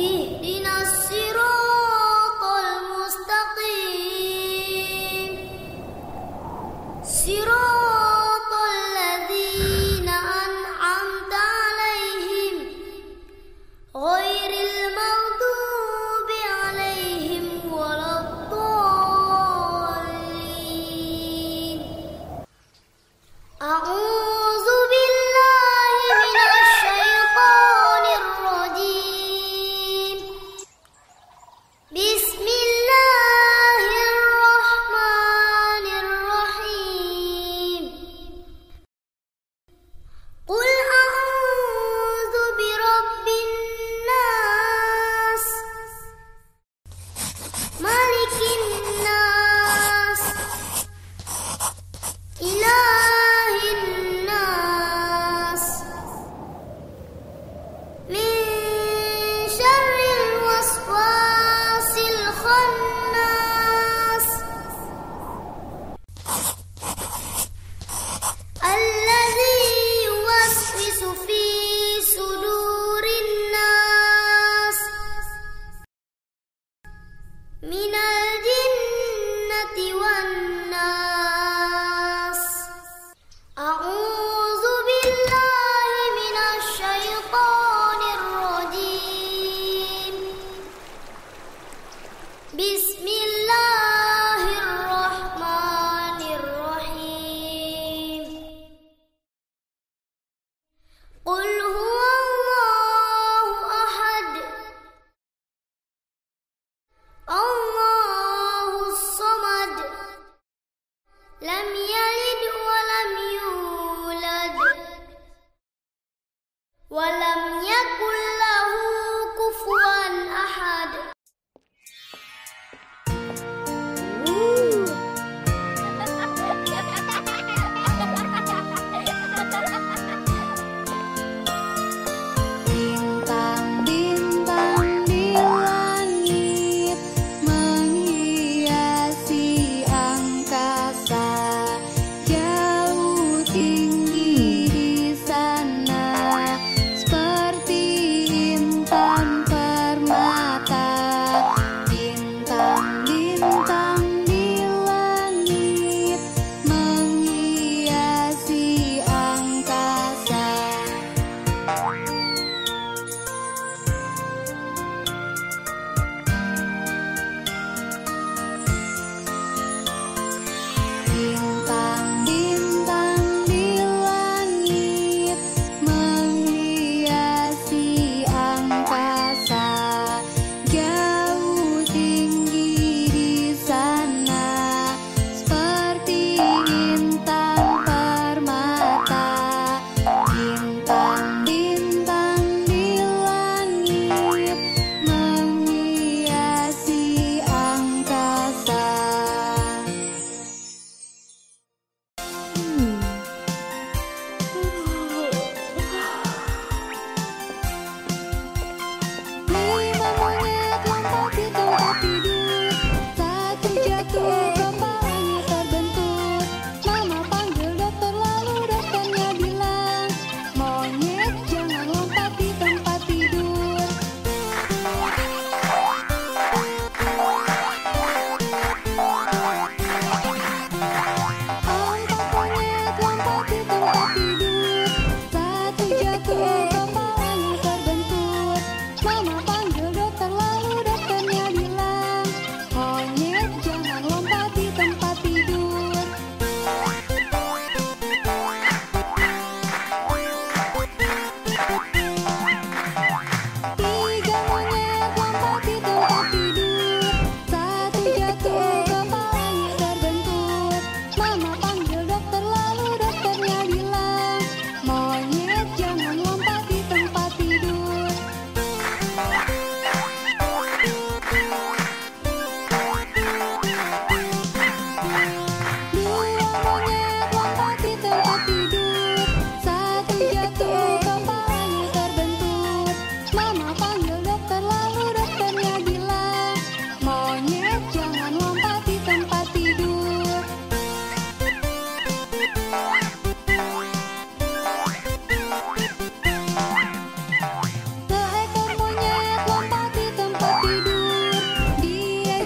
いいなし Nina. قل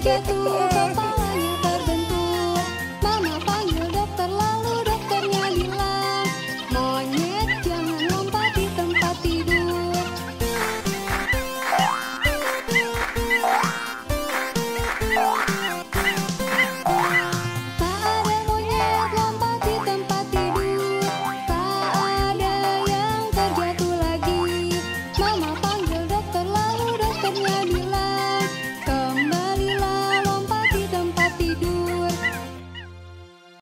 forget the